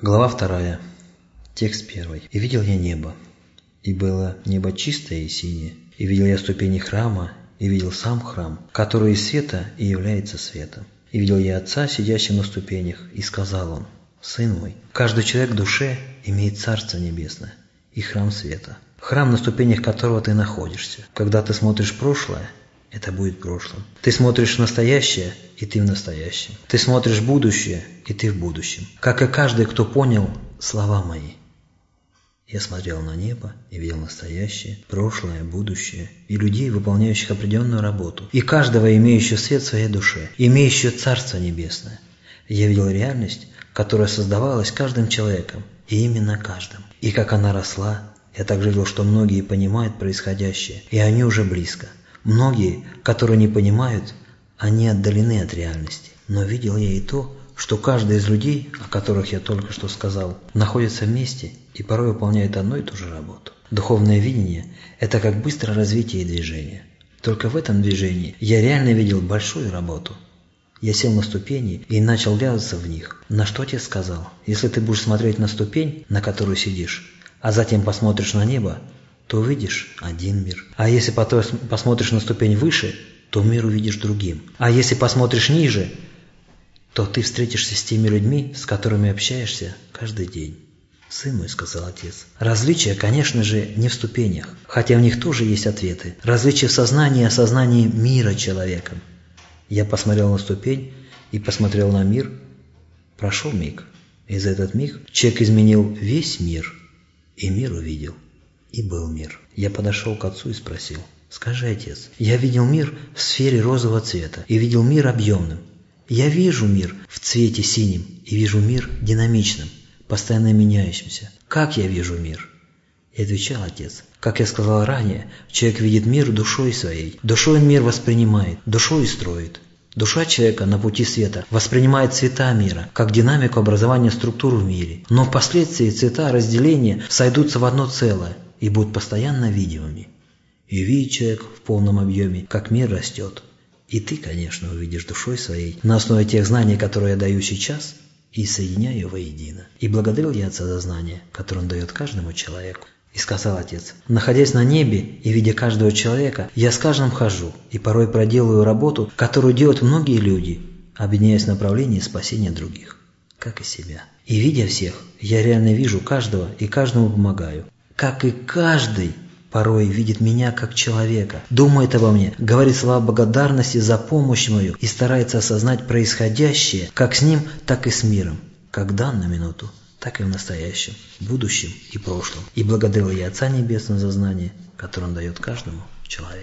Глава вторая. Текст первый. «И видел я небо, и было небо чистое и синее, и видел я ступени храма, и видел сам храм, который из света и является светом. И видел я Отца, сидящего на ступенях, и сказал он, «Сын мой, каждый человек в душе имеет Царство Небесное и храм света, храм, на ступенях которого ты находишься. Когда ты смотришь прошлое, это будет в прошлом. Ты смотришь в настоящее, и ты в настоящем. Ты смотришь в будущее, и ты в будущем. Как и каждый, кто понял слова мои. Я смотрел на небо и видел настоящее, прошлое, будущее и людей, выполняющих определенную работу, и каждого, имеющего свет в своей душе, имеющего Царство Небесное. Я видел реальность, которая создавалась каждым человеком, и именно каждым. И как она росла, я также видел, что многие понимают происходящее, и они уже близко. Многие, которые не понимают, они отдалены от реальности. Но видел я и то, что каждый из людей, о которых я только что сказал, находится вместе и порой выполняет одну и ту же работу. Духовное видение – это как быстрое развитие и движение. Только в этом движении я реально видел большую работу. Я сел на ступени и начал вязаться в них. На что тебе сказал? Если ты будешь смотреть на ступень, на которую сидишь, а затем посмотришь на небо, то увидишь один мир. А если потом посмотришь на ступень выше, то мир увидишь другим. А если посмотришь ниже, то ты встретишься с теми людьми, с которыми общаешься каждый день. «Сын мой», — сказал отец, — «различия, конечно же, не в ступенях, хотя в них тоже есть ответы. Различия в сознании и осознании мира человеком». Я посмотрел на ступень и посмотрел на мир. Прошел миг, и за этот миг человек изменил весь мир, и мир увидел. И был мир. Я подошел к отцу и спросил, «Скажи, отец, я видел мир в сфере розового цвета и видел мир объемным. Я вижу мир в цвете синим и вижу мир динамичным, постоянно меняющимся. Как я вижу мир?» И отвечал отец, как я сказал ранее, человек видит мир душой своей. Душой он мир воспринимает, душой строит. Душа человека на пути света воспринимает цвета мира, как динамику образования структур в мире. Но впоследствии цвета разделения сойдутся в одно целое – и будут постоянно видимыми. И видит человек в полном объеме, как мир растет. И ты, конечно, увидишь душой своей на основе тех знаний, которые я даю сейчас, и соединяю воедино. И благодарил я Отца за знания, которые Он дает каждому человеку. И сказал Отец, находясь на небе и видя каждого человека, я с каждым хожу и порой проделываю работу, которую делают многие люди, объединяясь в направлении спасения других, как и себя. И видя всех, я реально вижу каждого и каждому помогаю как и каждый, порой видит меня как человека, думает обо мне, говорит слова благодарности за помощь мою и старается осознать происходящее как с ним, так и с миром, как данную минуту, так и в настоящем, будущем и прошлом. И благодарил я Отца Небесного за знание, которое Он дает каждому человеку.